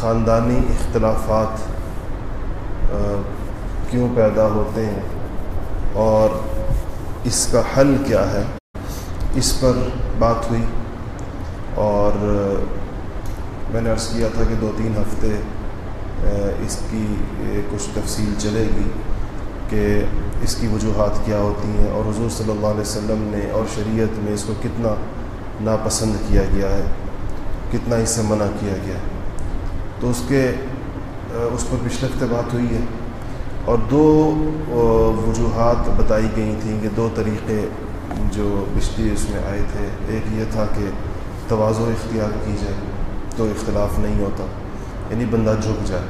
خاندانی اختلافات کیوں پیدا ہوتے ہیں اور اس کا حل کیا ہے، اس پر بات ہوئی اور میں نے عرض کیا تھا کہ دو تین ہفتے اس کی کچھ تفصیل چلے گی کہ اس کی وجوہات کیا ہوتی ہیں اور حضور صلی اللہ علیہ وسلم نے اور شریعت میں اس کو کتنا ناپسند کیا گیا ہے، کتنا اس سے منع کیا گیا ہے۔ تو اس کے اس پر پچھلے ہفتے بات ہوئی ہے۔ اور دو وجوہات بتائی گئی تھیں کہ دو طریقے جو پچھلی اس میں آئے تھے۔ ایک یہ تھا کہ توازو اختیار کی جائے تو اختلاف نہیں ہوتا یعنی بندہ جھک جائے۔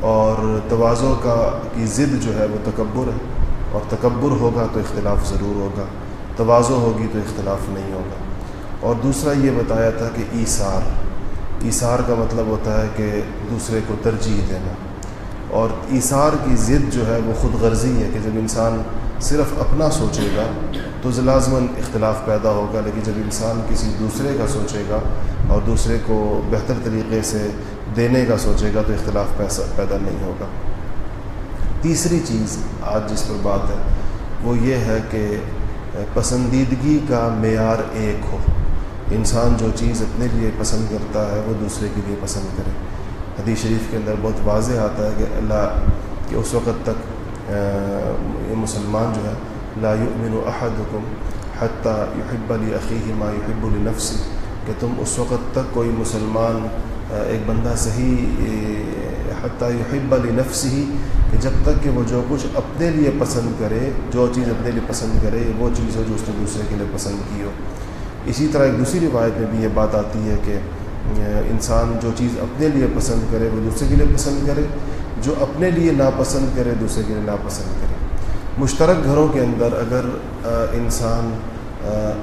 اور توازو کا، کی ضد جو ہے وہ تکبر ہے۔ اور تکبر ہوگا تو اختلاف ضرور ہوگا توازو ہوگی تو اختلاف نہیں ہوگا۔ اور دوسرا یہ بتایا تھا کہ ایثار۔ ایثار کا مطلب ہوتا ہے کہ دوسرے کو ترجیح دینا۔ اور ایثار کی ضد جو ہے وہ خود غرضی ہے کہ جب انسان صرف اپنا سوچے گا تو لازماً اختلاف پیدا ہوگا، لیکن جب انسان کسی دوسرے کا سوچے گا اور دوسرے کو بہتر طریقے سے دینے کا سوچے گا تو اختلاف پیدا نہیں ہوگا۔ تیسری چیز آج جس پر بات ہے وہ یہ ہے کہ پسندیدگی کا معیار ایک ہو۔ انسان جو چیز اپنے لیے پسند کرتا ہے، وہ دوسرے کے لیے پسند کرے۔ حدیث شریف کے اندر بہت واضح آتا ہے کہ اللہ کہ اس وقت تک یہ مسلمان جو ہے، لا یؤمن احدکم حتیٰ یحب علی عقیہ ما یحب النفسی کہ تم اس وقت تک کوئی مسلمان ایک بندہ صحیح حتیٰ یحب علی ہی کہ جب تک کہ وہ جو کچھ اپنے لیے پسند کرے، جو چیز اپنے لیے پسند کرے، وہ چیز ہو جو اس نے دوسرے کے لیے پسند کی ہو۔ اسی طرح ایک دوسری روایت میں بھی یہ بات آتی ہے کہ انسان جو چیز اپنے لیے پسند کرے، وہ دوسرے کے لیے پسند کرے۔ جو اپنے لیے ناپسند کرے، دوسرے کے لیے ناپسند کرے۔ مشترک گھروں کے اندر اگر انسان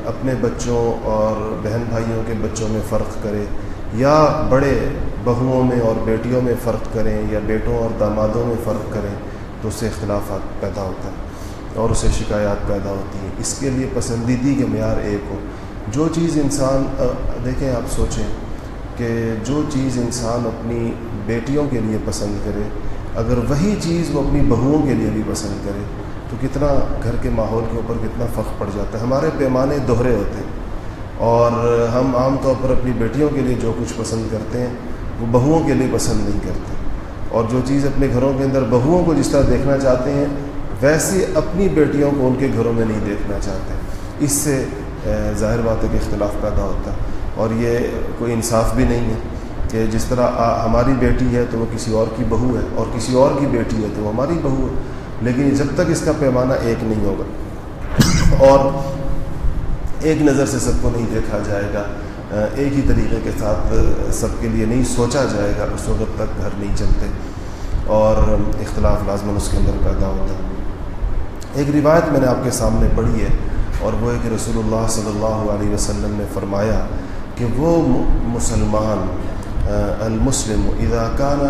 اپنے بچوں اور بہن بھائیوں کے بچوں میں فرق کرے، یا بڑے بہوؤں میں اور بیٹیوں میں فرق کریں یا بیٹوں اور دامادوں میں فرق کریں تو اس سے اختلافات پیدا ہوتا ہے اور اسے شکایات پیدا ہوتی ہیں۔ اس کے لیے پسندیدگی کے معیار ایک ہو۔ جو چیز انسان دیکھیں آپ سوچیں کہ جو چیز انسان اپنی بیٹیوں کے لیے پسند کرے، اگر وہی چیز وہ اپنی بہوؤں کے لیے بھی پسند کرے، تو کتنا گھر کے ماحول کے اوپر کتنا فخر پڑ جاتا ہے۔ ہمارے پیمانے دوہرے ہوتے ہیں اور ہم عام طور پر اپنی بیٹیوں کے لیے جو کچھ پسند کرتے ہیں، وہ بہوؤں کے لیے پسند نہیں کرتے۔ اور جو چیز اپنے گھروں کے اندر بہوؤں کو جس طرح دیکھنا چاہتے ہیں ویسے اپنی بیٹیوں کو ان کے گھروں میں نہیں دیکھنا چاہتے۔ اس سے ظاہر بات ہے کہ اختلاف پیدا ہوتا ہے اور یہ کوئی انصاف بھی نہیں ہے کہ جس طرح ہماری بیٹی ہے تو وہ کسی اور کی بہو ہے اور کسی اور کی بیٹی ہے تو وہ ہماری بہو ہے لیکن جب تک اس کا پیمانہ ایک نہیں ہوگا اور ایک نظر سے سب کو نہیں دیکھا جائے گا ایک ہی طریقے کے ساتھ سب کے لیے نہیں سوچا جائے گا، اس وقت تک گھر نہیں چلتے اور اختلاف لازمن اس کے اندر پیدا ہوتا ہے۔ ایک روایت میں نے آپ کے سامنے پڑھی ہے اور وہ ہے کہ رسول اللہ صلی اللہ علیہ وسلم نے فرمایا کہ وہ مسلمان المسلم، اذا کان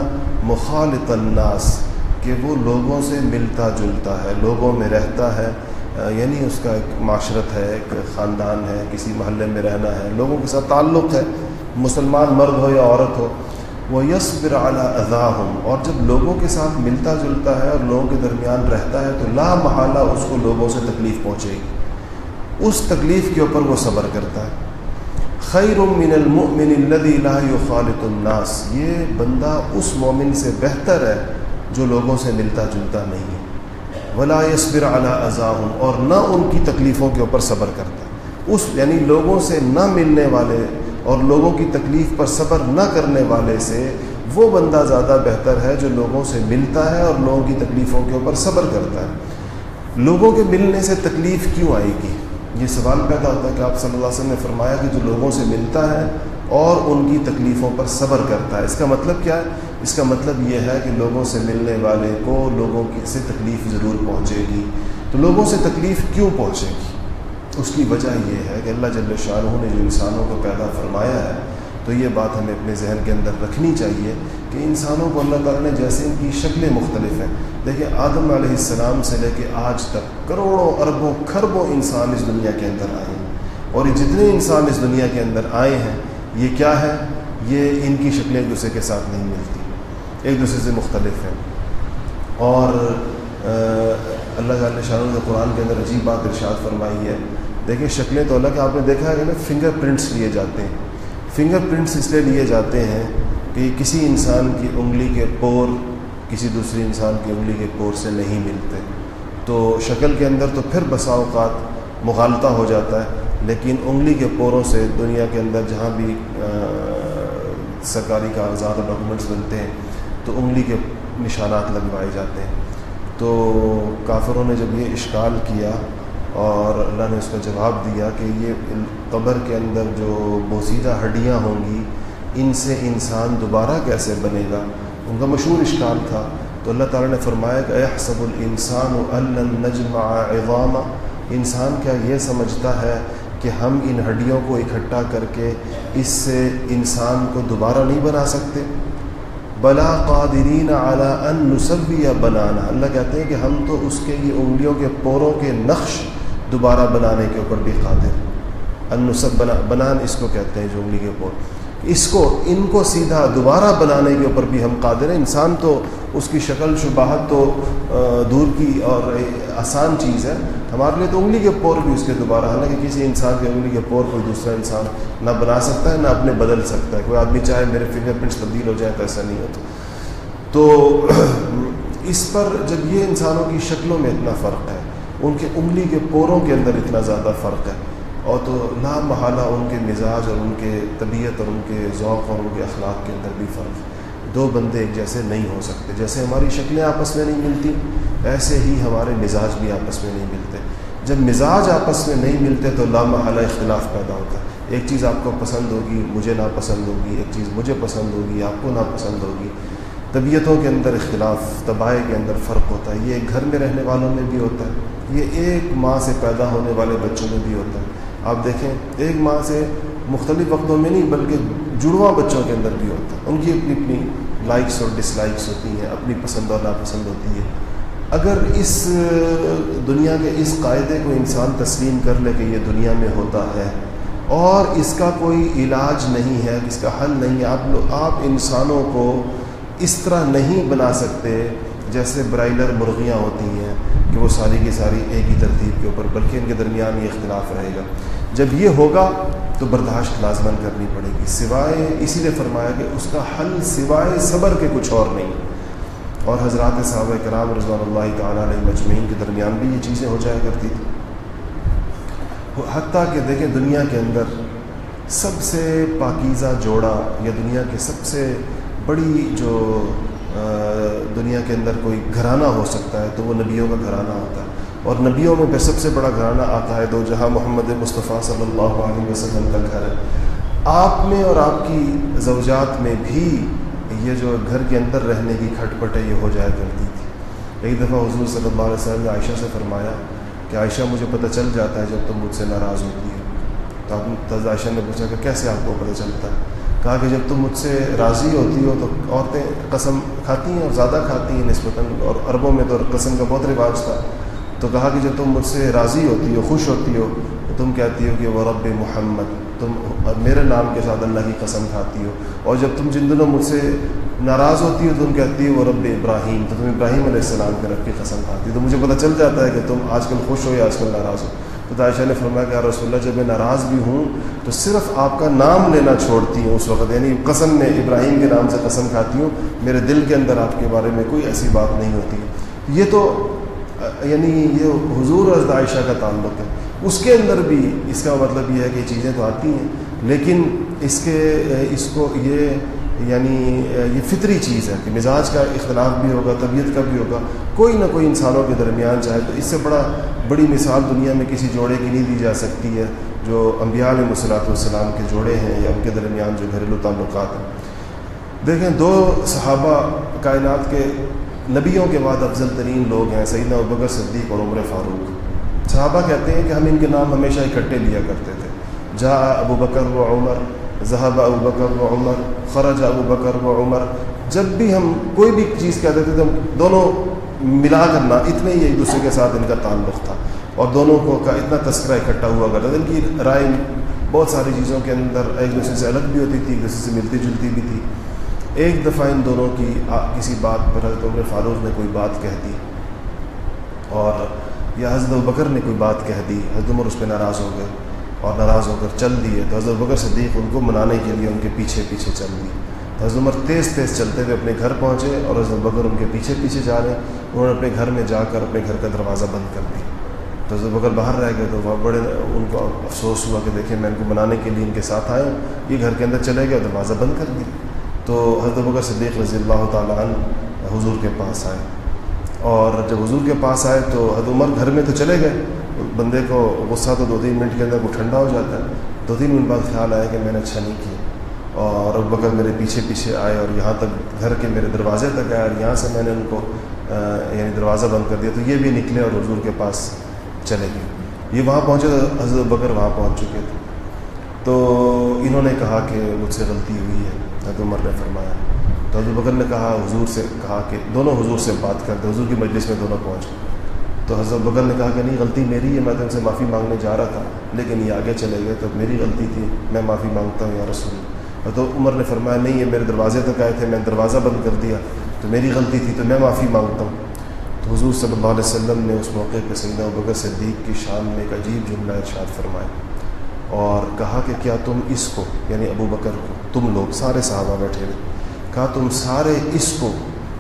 مخالط الناس، کہ وہ لوگوں سے ملتا جلتا ہے، لوگوں میں رہتا ہے یعنی اس کا ایک معاشرت ہے، ایک خاندان ہے، کسی محلے میں رہنا ہے، لوگوں کے ساتھ تعلق ہے، مسلمان مرد ہو یا عورت ہو، وہ یس اعلیٰ اضاء ہوں اور جب لوگوں کے ساتھ ملتا جلتا ہے اور لوگوں کے درمیان رہتا ہے تو لا محالہ اس کو لوگوں سے تکلیف پہنچے گی۔ اس تکلیف کے اوپر وہ صبر کرتا ہے۔ خیر من المؤمن الذي لا يخالط الناس۔ یہ بندہ اس مومن سے بہتر ہے جو لوگوں سے ملتا جلتا نہیں ہے۔ ولا يصبر على اذاهم اور نہ ان کی تکلیفوں کے اوپر صبر کرتا۔ ہے اس یعنی لوگوں سے نہ ملنے والے اور لوگوں کی تکلیف پر صبر نہ کرنے والے سے وہ بندہ زیادہ بہتر ہے جو لوگوں سے ملتا ہے اور لوگوں کی تکلیفوں کے اوپر صبر کرتا ہے۔ لوگوں کے ملنے سے تکلیف کیوں آئے گی؟ یہ سوال پیدا ہوتا ہے کہ آپ صلی اللہ علیہ وسلم نے فرمایا کہ جو لوگوں سے ملتا ہے اور ان کی تکلیفوں پر صبر کرتا ہے۔ اس کا مطلب کیا ہے؟ اس کا مطلب یہ ہے کہ لوگوں سے ملنے والے کو لوگوں کی سے تکلیف ضرور پہنچے گی۔ تو لوگوں سے تکلیف کیوں پہنچے گی؟ اس کی وجہ یہ ہے کہ اللہ جل شاہ نے جو انسانوں کو پیدا فرمایا ہے تو یہ بات ہمیں اپنے ذہن کے اندر رکھنی چاہیے کہ انسانوں کو اللہ تعالیٰ نے جیسے ان کی شکلیں مختلف ہیں۔ دیکھیں آدم علیہ السلام سے لے کے آج تک کروڑوں، اربوں، کھربوں انسان اس دنیا کے اندر آئے ہیں۔ اور یہ جتنے انسان اس دنیا کے اندر آئے ہیں، یہ کیا ہے؟ یہ ان کی شکلیں ایک دوسرے کے ساتھ نہیں ملتی، ایک دوسرے سے مختلف ہیں۔ اور اللہ تعالیٰ شاہ نے قرآن کے اندر عجیب بات ارشاد فرمائی ہے۔ دیکھیں شکلیں تو اللہ کہ آپ نے دیکھا ہے کہ نا فنگر پرنٹس لیے جاتے ہیں۔ فنگر پرنٹس اس لیے لیے جاتے ہیں کہ کسی انسان کی انگلی کے پور کسی دوسری انسان کی انگلی کے پور سے نہیں ملتے۔ تو شکل کے اندر تو پھر بسا اوقات مغالطہ ہو جاتا ہے، لیکن انگلی کے پوروں سے دنیا کے اندر جہاں بھی سرکاری کاغذات اور ڈاکومنٹس بنتے ہیں، تو انگلی کے نشانات لگوائے جاتے ہیں۔ تو کافروں نے جب یہ اشکال کیا اور اللہ نے اس کا جواب دیا کہ یہ قبر کے اندر جو بوسیدہ ہڈیاں ہوں گی، ان سے انسان دوبارہ کیسے بنے گا؟ ان کا مشہور اشکال تھا۔ تو اللہ تعالیٰ نے فرمایا کہ احسب الانسان النجمع عظام انسان کیا یہ سمجھتا ہے کہ ہم ان ہڈیوں کو اکٹھا کر کے اس سے انسان کو دوبارہ نہیں بنا سکتے؟ بلا قادرین اعلیٰ ان نصبی بنانا۔ اللہ کہتے ہیں کہ ہم تو اس کے یہ انگلیوں کے پوروں کے نقش دوبارہ بنانے کے اوپر بھی قادر۔ ان نصب بنا بنان اس کو کہتے ہیں جو انگلی کے پور اس کو، ان کو سیدھا دوبارہ بنانے کے اوپر بھی ہم قادر ہیں۔ انسان تو اس کی شکل شباہت تو دور کی اور آسان چیز ہے۔ ہمارے لیے تو انگلی کے پور بھی اس کے دوبارہ حالانکہ کسی انسان کے انگلی کے پور کوئی دوسرا انسان نہ بنا سکتا ہے، نہ اپنے بدل سکتا ہے۔ کوئی آدمی چاہے میرے فنگر پرنٹس تبدیل ہو جائے تو ایسا نہیں ہوتا۔ تو، اس پر جب یہ انسانوں کی شکلوں میں اتنا فرق ہے ان کے انگلی کے پوروں کے اندر اتنا زیادہ فرق ہے۔ اور تو لا محالہ ان کے مزاج اور ان کے طبیعت اور ان کے ذوق اور ان کے اخلاق کے اندر بھی فرق ہے۔ دو بندے ایک جیسے نہیں ہو سکتے۔ جیسے ہماری شکلیں آپس میں نہیں ملتی، ایسے ہی ہمارے مزاج بھی آپس میں نہیں ملتے۔ جب مزاج آپس میں نہیں ملتے تو لا محالہ اختلاف پیدا ہوتا ہے۔ ایک چیز آپ کو پسند ہوگی، مجھے ناپسند ہوگی، ایک چیز مجھے پسند ہوگی، آپ کو ناپسند ہوگی۔ طبیعتوں کے اندر اختلاف طبائع کے اندر فرق ہوتا ہے، یہ ایک گھر میں رہنے والوں میں بھی ہوتا ہے، یہ ایک ماں سے پیدا ہونے والے بچوں میں بھی ہوتا ہے۔ آپ دیکھیں، ایک ماں سے مختلف وقتوں میں نہیں، بلکہ جڑواں بچوں کے اندر بھی ہوتا ہے۔ ان کی اپنی اپنی لائکس اور ڈس لائکس ہوتی ہیں، اپنی پسند اور ناپسند ہوتی ہے اگر اس دنیا کے اس قاعدے کو انسان تسلیم کر لے کہ یہ دنیا میں ہوتا ہے، اور اس کا کوئی علاج نہیں ہے، اس کا حل نہیں ہے، آپ لوگ آپ انسانوں کو اس طرح نہیں بنا سکتے جیسے برائلر مرغیاں ہوتی ہیں کہ وہ ساری کی ساری ایک ہی ترتیب کے اوپر، بلکہ ان کے درمیان یہ اختلاف رہے گا۔ جب یہ ہوگا تو برداشت لازمن کرنی پڑے گی۔ سوائے، اسی لیے فرمایا کہ اس کا حل سوائے صبر کے کچھ اور نہیں۔ اور حضرات صحابہ کرام رضوان اللہ تعالیٰ علیہ مجمعین کے درمیان بھی یہ چیزیں ہو جایا کرتی تھیں۔ حتیٰ کہ دیکھیں دنیا کے اندر سب سے پاکیزہ جوڑا یا دنیا کے سب سے بڑی جو دنیا کے اندر کوئی گھرانہ ہو سکتا ہے، تو وہ نبیوں کا گھرانہ ہوتا ہے۔ اور نبیوں میں پھر سب سے بڑا گھرانہ آتا ہے دو جہاں محمد مصطفیٰ صلی اللہ علیہ وسلم کا گھر ہے۔ آپ میں اور آپ کی زوجات میں بھی یہ جو گھر کے اندر رہنے کی کھٹ پٹ ہے یہ ہو جایا کرتی تھی ایک دفعہ حضور صلی اللہ علیہ وسلم نے عائشہ سے فرمایا کہ عائشہ، مجھے پتہ چل جاتا ہے جب تم مجھ سے ناراض ہوتی ہے تو آپ عائشہ نے پوچھا کہ کیسے آپ کو پتہ چلتا؟ ہے کہا کہ جب تم مجھ سے راضی ہوتی ہو تو عورتیں قسم کھاتی ہیں اور زیادہ کھاتی ہیں نسبتاً، اور عربوں میں تو قسم کا بہت رواج تھا۔ تو کہا کہ جب تم مجھ سے راضی ہوتی ہو، خوش ہوتی ہو، تو تم کہتی ہو کہ وہ رب محمد، تم میرے نام کے ساتھ اللہ کی قسم کھاتی ہو۔ اور جب تم جن دنوں مجھ سے ناراض ہوتی ہو تم کہتی ہو وہ رب ابراہیم، تو تم ابراہیم علیہ السلام کے رب کی قسم کھاتی ہو۔ تو مجھے پتہ چل جاتا ہے کہ تم آج کل خوش ہو یا آج کل ناراض ہو۔ تو عائشہ نے فرمایا کہ رسول اللہ، جب میں ناراض بھی ہوں تو صرف آپ کا نام لینا چھوڑتی ہوں اس وقت یعنی قسم میں ابراہیم کے نام سے قسم کھاتی ہوں، میرے دل کے اندر آپ کے بارے میں کوئی ایسی بات نہیں ہوتی۔ یہ تو یعنی یہ حضور حضرت عائشہ کا تعلق ہے۔ اس کے اندر بھی اس کا مطلب یہ ہے کہ یہ چیزیں تو آتی ہیں، لیکن اس کے، اس کو یہ یعنی یہ فطری چیز ہے کہ مزاج کا اختلاف بھی ہوگا، طبیعت کا بھی ہوگا، کوئی نہ کوئی انسانوں کے درمیان چاہے تو اس سے بڑا، بڑی مثال دنیا میں کسی جوڑے کی نہیں دی جا سکتی ہے، جو انبیاء علیہ مصلاۃ والسلام کے جوڑے ہیں یا ان کے درمیان جو گھریلو تعلقات ہیں۔ دیکھیں، دو صحابہ کائنات کے نبیوں کے بعد افضل ترین لوگ ہیں، سیدنا ابکر صدیق اور عمر فاروق۔ صحابہ کہتے ہیں کہ ہم ان کے نام ہمیشہ اکٹھے لیا کرتے تھے۔ جا ابو بکر و عمر ذہب ابو بکر و عمر خرج ابو بکر و عمر جب بھی ہم کوئی بھی چیز کہتے تھے تو دونوں ملا کرنا اتنے ہی ایک دوسرے کے ساتھ ان کا تعلق تھا۔ اور دونوں کو کا اتنا تذکرہ اکٹھا ہوا کرتا تھا ان کی رائے بہت ساری چیزوں کے اندر ایک دوسرے سے الگ بھی ہوتی تھی، ایک دوسرے سے ملتی جلتی بھی تھی۔ ایک دفعہ ان دونوں کی کسی بات پر حضرت عمر فاروق نے کوئی بات کہہ دی۔ اور یا حضرت بکر نے کوئی بات کہہ دی، حضرت عمر اس پہ ناراض ہو گئے۔ اور ناراض ہو کر چل دیے تو حضرت بکر صدیق ان کو منانے کے لیے ان کے پیچھے پیچھے چل دی۔ حضرت عمر تیز تیز چلتے ہوئے اپنے گھر پہنچے اور حضرت بکر ان کے پیچھے پیچھے جا رہے۔ ہیں انہوں نے اپنے گھر میں جا کر اپنے گھر کا دروازہ بند کر دیا۔ تو حضرت بکر باہر رہ گئے تو وہ بڑے ان کو افسوس ہوا کہ دیکھیں میں ان کو منانے کے لیے ان کے ساتھ آیا ہوں۔ یہ گھر کے اندر چلے گئے اور دروازہ بند کر دیا۔ تو حضرت بکر صدیق رضی اللہ تعالیٰ عنہ حضور کے پاس آئے۔ اور جب حضور کے پاس آئے تو حضرت عمر گھر میں تو چلے گئے۔ بندے کو غصہ تو دو تین منٹ کے اندر وہ ٹھنڈا ہو جاتا ہے، دو تین منٹ بعد خیال آیا کہ میں نے اچھا نہیں کیا۔ اور اب بکر میرے پیچھے پیچھے آئے اور یہاں تک گھر کے میرے دروازے تک آئے اور یہاں سے میں نے ان کو یعنی دروازہ بند کر دیا۔ تو یہ بھی نکلے اور حضور کے پاس چلے گئے۔ یہ وہاں پہنچے تو حضرت بکر وہاں پہنچ چکے تھے۔ تو انہوں نے کہا کہ مجھ سے غلطی ہوئی ہے، حضرت عمر نے فرمایا۔ تو حضرت بکر نے کہا، حضور سے کہا کہ دونوں حضور سے بات کرتے حضور کی مجلس میں دونوں پہنچ گئے۔ تو حضرت بکر نے کہا کہ نہیں، غلطی میری ہے، میں تو ان سے معافی مانگنے جا رہا تھا، لیکن یہ آگے چلے گئے تو میری غلطی تھی، میں معافی مانگتا ہوں یا رسول۔ اور تو عمر نے فرمایا، نہیں، یہ میرے دروازے تک آئے تھے، میں دروازہ بند کر دیا، تو میری غلطی تھی، تو میں معافی مانگتا ہوں۔ تو حضور صلی اللہ علیہ وسلم نے اس موقع پہ سیدنا بکر صدیق کی شان میں ایک عجیب جملہ ارشاد فرمایا اور کہا کہ کیا تم اس کو یعنی ابو بکر کو، تم لوگ سارے صحابہ بیٹھے ہوئے، کہا تم سارے اس کو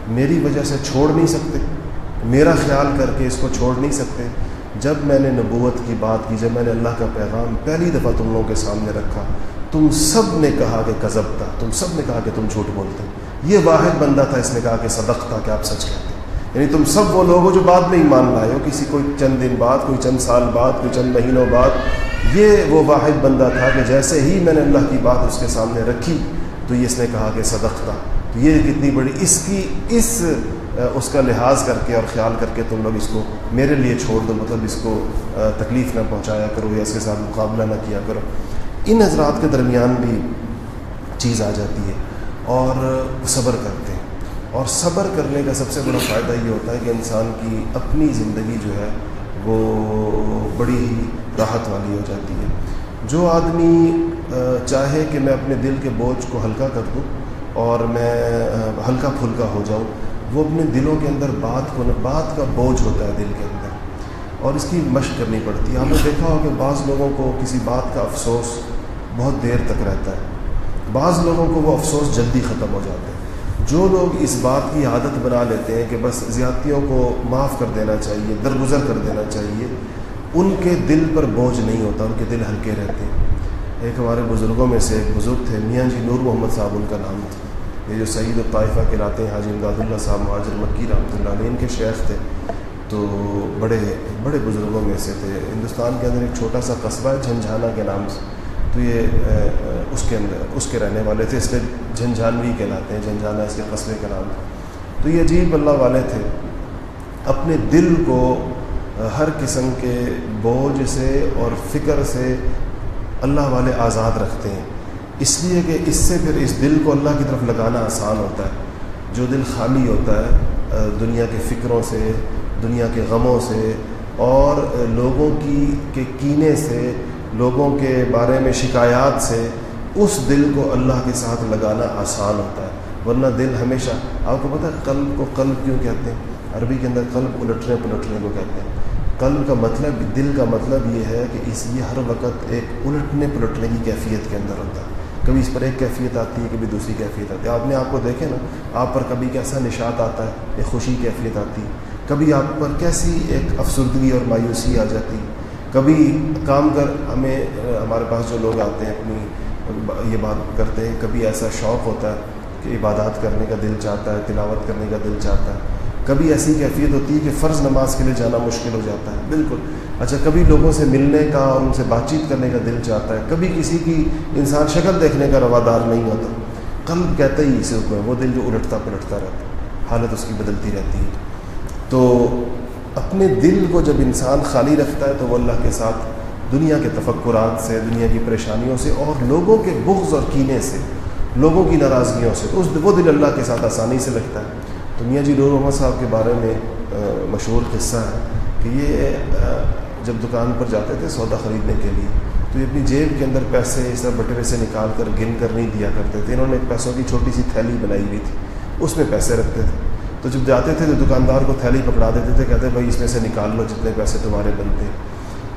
میری وجہ سے چھوڑ نہیں سکتے؟ میرا خیال کر کے اس کو چھوڑ نہیں سکتے۔ جب میں نے نبوت کی بات کی، جب میں نے اللہ کا پیغام پہلی دفعہ تم لوگوں کے سامنے رکھا، تم سب نے کہا کہ کذب تھا، تم سب نے کہا کہ تم جھوٹ بولتے۔ یہ واحد بندہ تھا، اس نے کہا کہ صدق تھا کہ آپ سچ کہتے۔ یعنی تم سب وہ لوگ ہو جو بعد میں ایمان لائے ہو، کسی کوئی چند دن بعد، کوئی چند سال بعد، کوئی چند مہینوں بعد۔ یہ وہ واحد بندہ تھا کہ جیسے ہی میں نے اللہ کی بات اس کے سامنے رکھی، تو یہ اس نے کہا کہ صدق تھا۔ تو یہ کتنی بڑی، اس کی، اس اس کا لحاظ کر کے اور خیال کر کے تم لوگ اس کو میرے لیے چھوڑ دو مطلب اس کو تکلیف نہ پہنچایا کرو یا اس کے ساتھ مقابلہ نہ کیا کرو۔ ان حضرات کے درمیان بھی چیز آ جاتی ہے اور صبر کرتے ہیں۔ اور صبر کرنے کا سب سے بڑا فائدہ یہ ہوتا ہے کہ انسان کی اپنی زندگی جو ہے، وہ بڑی ہی راحت والی ہو جاتی ہے۔ جو آدمی چاہے کہ میں اپنے دل کے بوجھ کو ہلکا کر دوں اور میں ہلکا پھلکا ہو جاؤں وہ اپنے دلوں کے اندر بات کو بات کا بوجھ ہوتا ہے دل کے اندر اور اس کی مشق کرنی پڑتی ہے۔ آپ نے دیکھا ہو کہ بعض لوگوں کو کسی بات کا افسوس بہت دیر تک رہتا ہے۔ بعض لوگوں کو وہ افسوس جلدی ختم ہو جاتے ہیں جو لوگ اس بات کی عادت بنا لیتے ہیں کہ بس زیادتیوں کو معاف کر دینا چاہیے، درگزر کر دینا چاہیے، ان کے دل پر بوجھ نہیں ہوتا، ان کے دل ہلکے رہتے۔ ہیں ایک ہمارے بزرگوں میں سے ایک بزرگ تھے، میاں جی نور محمد صاحب، ان کا نام تھا۔ یہ جو سعید الطائفہ کہلاتے ہیں حاجی امداد اللہ صاحب، مہاجر مکی، رحمۃ اللہ علیہ، ان کے شیخ تھے، تو بڑے بڑے بزرگوں میں سے تھے۔ ہندوستان کے اندر ایک چھوٹا سا قصبہ ہے، جھنجھانا کے نام سے۔ تو یہ، اس کے اندر، اس کے رہنے والے تھے، اس لیے جھنجھانوی کہلاتے ہیں، جھنجھانا اس کے قصبے کا نام تھا تو یہ عجیب اللہ والے تھے۔ اپنے دل کو ہر قسم کے بوجھ سے اور فکر سے اللہ والے آزاد رکھتے ہیں۔ اس لیے کہ اس سے پھر اس دل کو اللہ کی طرف لگانا آسان ہوتا ہے۔ جو دل خالی ہوتا ہے دنیا کے فکروں سے، دنیا کے غموں سے، اور لوگوں کی، کے کینے سے، لوگوں کے بارے میں شکایات سے، اس دل کو اللہ کے ساتھ لگانا آسان ہوتا ہے۔ ورنہ دل ہمیشہ، آپ کو پتہ ہے، قلب کو قلب کیوں کہتے ہیں؟ عربی کے اندر قلب الٹنے پلٹنے کو کہتے ہیں۔ قلب کا مطلب دل کا مطلب یہ ہے کہ اس یہ ہر وقت ایک الٹنے پلٹنے کی کیفیت کے اندر ہوتا ہے۔ کبھی اس پر ایک کیفیت آتی ہے، کبھی دوسری کیفیت آتی ہے۔ اپنے آپ کو دیکھیں نا، آپ پر کبھی کیسا نشات آتا ہے، ایک خوشی کیفیت آتی ہے۔ کبھی آپ پر کیسی ایک افسردگی اور مایوسی آ جاتی کبھی کام کر، ہمیں، ہمارے پاس جو لوگ آتے ہیں، اپنی یہ بات کرتے ہیں، کبھی ایسا شوق ہوتا ہے کہ عبادات کرنے کا دل چاہتا ہے، تلاوت کرنے کا دل چاہتا ہے۔ کبھی ایسی کیفیت ہوتی ہے کہ فرض نماز کے لیے جانا مشکل ہو جاتا ہے۔ بالکل۔ اچھا کبھی لوگوں سے ملنے کا اور ان سے بات چیت کرنے کا دل چاہتا ہے۔ کبھی کسی کی انسان شکل دیکھنے کا روادار نہیں ہوتا۔ قلب کہتے ہی اسے کو وہ دل جو الٹتا پلٹتا رہتا ہے۔ حالت اس کی بدلتی رہتی ہے۔ تو اپنے دل کو جب انسان خالی رکھتا ہے تو وہ اللہ کے ساتھ دنیا کے تفکرات سے، دنیا کی پریشانیوں سے اور لوگوں کے بغض اور کینے سے، لوگوں کی ناراضگیوں سے، اس وہ دل اللہ کے ساتھ آسانی سے لگتا ہے۔ تو میاں جی نور محمد صاحب کے بارے میں مشہور قصہ ہے کہ یہ جب دکان پر جاتے تھے سودا خریدنے کے لیے، تو یہ اپنی جیب کے اندر پیسے، اس طرح بٹوے سے نکال کر گن کر نہیں دیا کرتے تھے۔ انہوں نے پیسوں کی چھوٹی سی تھیلی بنائی ہوئی تھی، اس میں پیسے رکھتے تھے۔ تو جب جاتے تھے تو دکاندار کو تھیلی پکڑا دیتے تھے، کہتے بھائی اس میں سے نکال لو جتنے پیسے تمہارے بنتے۔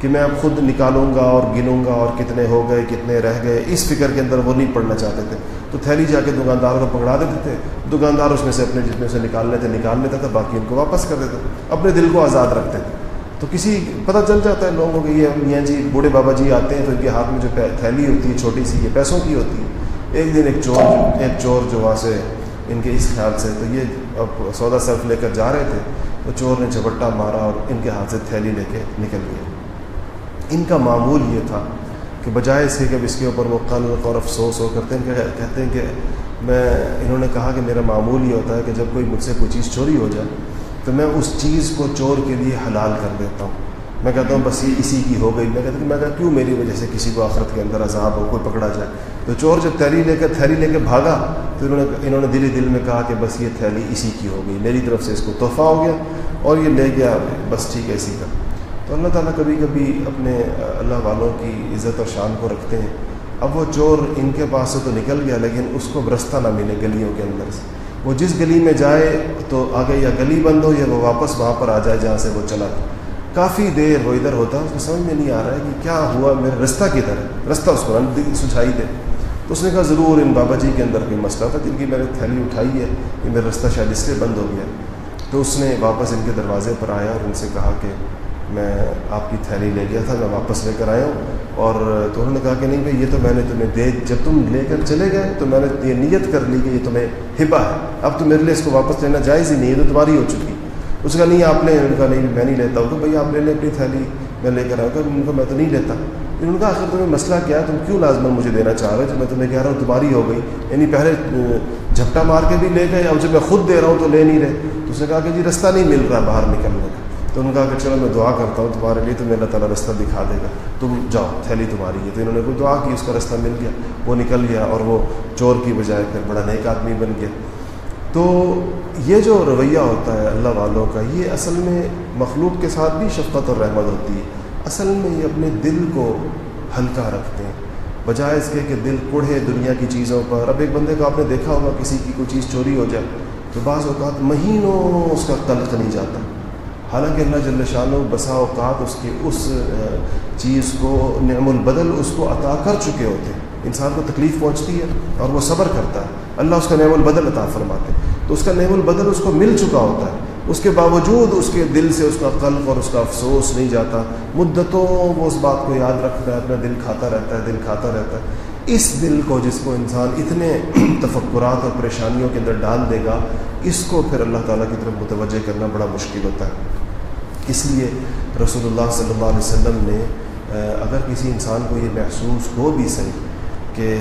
کہ میں اب خود نکالوں گا اور گنوں گا اور کتنے ہو گئے، کتنے رہ گئے، اس فکر کے اندر وہ نہیں پڑھنا چاہتے تھے۔ تو تھیلی جا کے دکاندار کو پکڑا دیتے تھے۔ دکاندار اس میں سے اپنے جتنے سے نکالنے تھے نکال لیتا تھا، باقی ان کو واپس کر دیتے اپنے دل کو آزاد رکھتے تھے۔ تو کسی، پتہ چل جاتا ہے، لوگوں کو یہ میاں جی بوڑھے بابا جی آتے ہیں تو ان کے ہاتھ میں جو تھیلی ہوتی ہے، چھوٹی سی، یہ پیسوں کی ہوتی ہے۔ ایک دن ایک چور ایک چور جو وہاں سے ان کے اس خیال سے، تو یہ اب سودا صرف لے کر جا رہے تھے۔ تو چور نے جھپٹا مارا اور ان کے ہاتھ سے تھیلی لے کے نکل گئے ان کا معمول یہ تھا کہ بجائے اس کے کہ اب اس کے اوپر وہ قلق اور افسوس ہو، کرتے ہیں کہ کہتے ہیں کہ میں انہوں نے کہا کہ میرا معمول یہ ہوتا ہے کہ جب کوئی مجھ سے کوئی چیز چوری ہو جائے، تو میں اس چیز کو چور کے لیے حلال کر دیتا ہوں۔ میں کہتا ہوں، بس یہ اسی کی ہو گئی۔ میں کہتا ہوں کہ میں کہا کیوں میری وجہ سے کسی کو آخرت کے اندر عذاب ہو، کوئی پکڑا جائے؟ تو چور جب تھیلی لے کر تھیلی لے کے بھاگا، تو انہوں نے انہوں نے دلی دل میں کہا کہ بس یہ تھیلی اسی کی ہو گئی، میری طرف سے اس کو تحفہ ہو گیا اور یہ لے گیا، بس ٹھیک ہے، اسی کا۔ تو اللہ تعالیٰ کبھی کبھی اپنے اللہ والوں کی عزت اور شان کو رکھتے ہیں۔ اب وہ چور ان کے پاس سے تو نکل گیا، لیکن اس کو رستہ نہ ملے گلیوں کے اندر سے۔ وہ جس گلی میں جائے تو آگے یا گلی بند ہو یا وہ واپس وہاں پر آ جائے جہاں سے وہ چلا۔ کافی دیر وہ ادھر ہوتا ہے اس کو سمجھ میں نہیں آ رہا ہے کہ کیا ہوا، میرا رستہ کدھر ہے؟ رستہ اس کو سجھائی دے۔ تو اس نے کہا، ضرور ان بابا جی کے اندر کوئی مسئلہ تھا، جن کی میں نے تھیلی اٹھائی ہے کہ میرا رستہ شاید اس سے بند ہو گیا تو اس نے واپس ان کے دروازے پر آیا اور ان سے کہا کہ میں آپ کی تھیلی لے گیا تھا، میں واپس لے کر آیا ہوں اور تو انہوں نے کہا کہ نہیں بھائی، یہ تو میں نے تمہیں دے، جب تم لے کر چلے گئے تو میں نے یہ نیت کر لی کہ یہ تمہیں ہبا ہے۔ اب تو میرے لیے اس کو واپس لینا جائز ہی نہیں ہے تو تمہاری ہو چکی۔ اس کا نہیں، آپ نے ان کا نہیں، میں نہیں لیتا۔ ہوں تو بھائی، آپ لے لیں اپنی تھیلی، میں لے کر آؤں گا ان کو میں تو نہیں لیتا۔ انہوں نے کہا، آخر تمہیں مسئلہ کیا ہے؟ تم کیوں لازمن مجھے دینا چاہ رہے ہو؟ جب میں تمہیں کہہ رہا ہوں تمہاری ہو گئی یعنی پہلے جھپٹا مار کے بھی لے گئے اور جب میں خود دے رہا ہوں تو لے نہیں رہے۔ تو اس نے کہا کہ جی رستہ نہیں مل رہا باہر نکلنے کا۔ تو انہوں نے کہا کہ چلو میں دعا کرتا ہوں تمہارے لیے تو اللہ تعالیٰ رستہ دکھا دے گا۔ تم جاؤ، تھیلی تمہاری ہے۔ تو انہوں نے کوئی دعا کی، اس کا رستہ مل گیا۔ وہ نکل گیا اور وہ چور کی بجائے پھر بڑا نیک آدمی بن گیا۔ تو یہ جو رویہ ہوتا ہے اللہ والوں کا، یہ اصل میں مخلوق کے ساتھ بھی شفقت اور رحمت ہوتی ہے۔ اصل میں یہ اپنے دل کو ہلکا رکھتے ہیں۔ بجائے اس کے کہ دل کوڑھے دنیا کی چیزوں پر۔ اب ایک بندے کو آپ نے دیکھا ہوگا، کسی کی کوئی چیز چوری ہو جائے تو بعض اوقات مہینوں اس کا قلق نہیں جاتا۔ حالانکہ اللہ جل شاہ بسا اوقات اس کی اس چیز کو، نعم البدل اس کو عطا کر چکے ہوتے ہیں۔ انسان کو تکلیف پہنچتی ہے اور وہ صبر کرتا ہے۔ اللہ اس کا نعم البدل عطا فرماتے تو اس کا نعم البدل اس کو مل چکا ہوتا ہے۔ اس کے باوجود اس کے دل سے اس کا قلب اور اس کا افسوس نہیں جاتا۔ مدتوں وہ اس بات کو یاد رکھتا ہے، اپنا دل کھاتا رہتا ہے، دل کھاتا رہتا ہے۔ اس دل کو جس کو انسان اتنے تفکرات اور پریشانیوں کے اندر ڈال دے گا، اس کو پھر اللہ تعالیٰ کی طرف متوجہ کرنا بڑا مشکل ہوتا ہے۔ اس لیے رسول اللہ صلی اللہ علیہ وسلم نے اگر کسی انسان کو یہ محسوس ہو بھی صحیح کہ